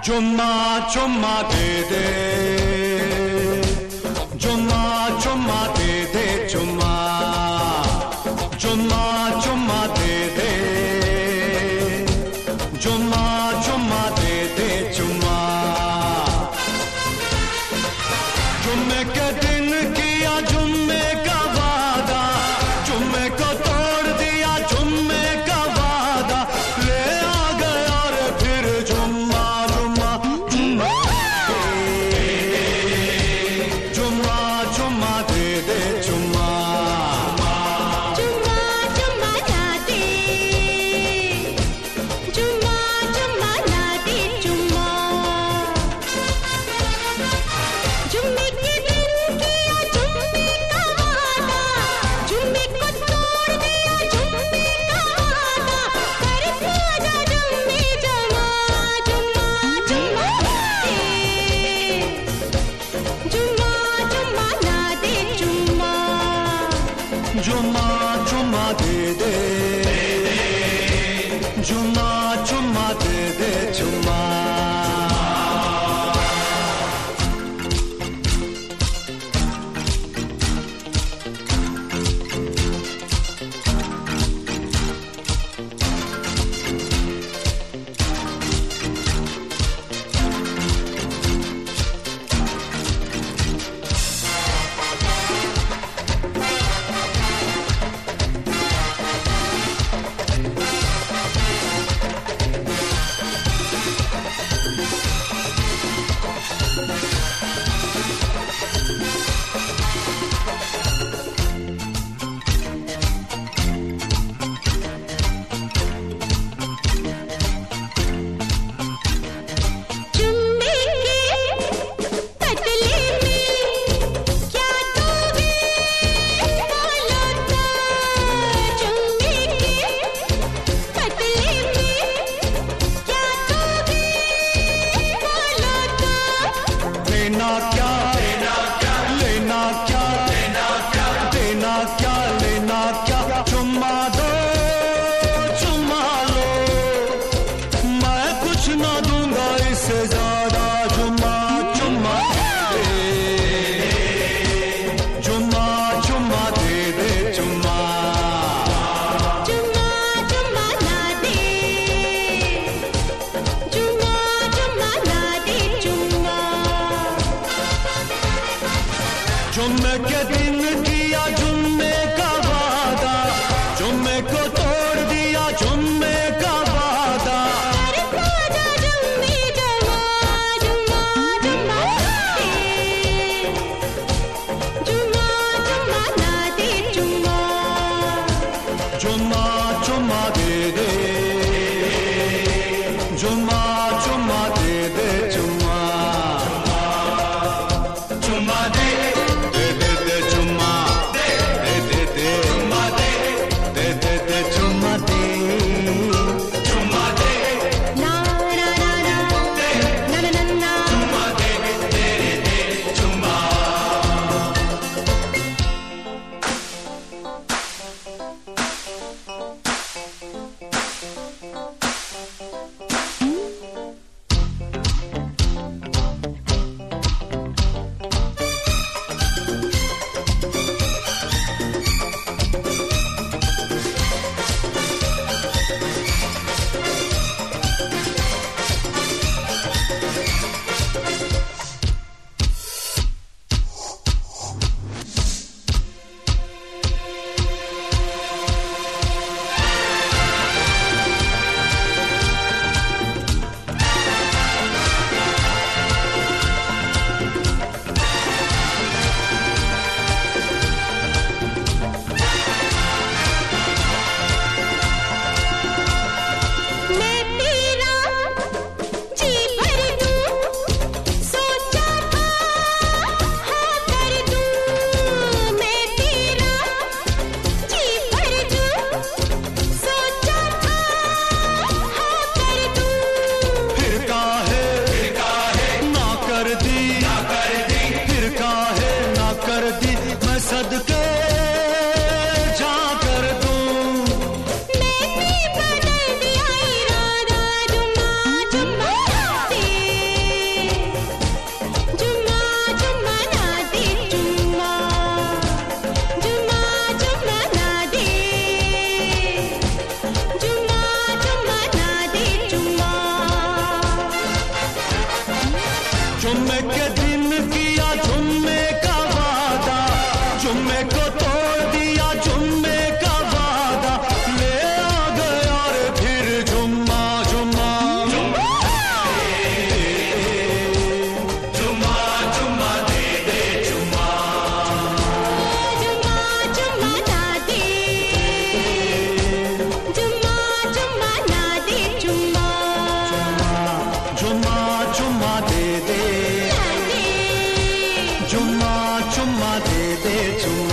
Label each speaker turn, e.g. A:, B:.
A: 존나 존마 대대 존나 존마 Cuma cuma De De, Juma. Choma, choma. सद के जा मैंने बदल दिया
B: इरादा जुमा
A: जुम्मा नाते।
B: जुमा जुम्मा नाते जुम्मा। जुमा जुमा नाते। जुमा जुमा नाते जुमा
A: जुम्मे के दिन किया जुम्मे का चुम्मा चुम्मा दे दे चुम्मा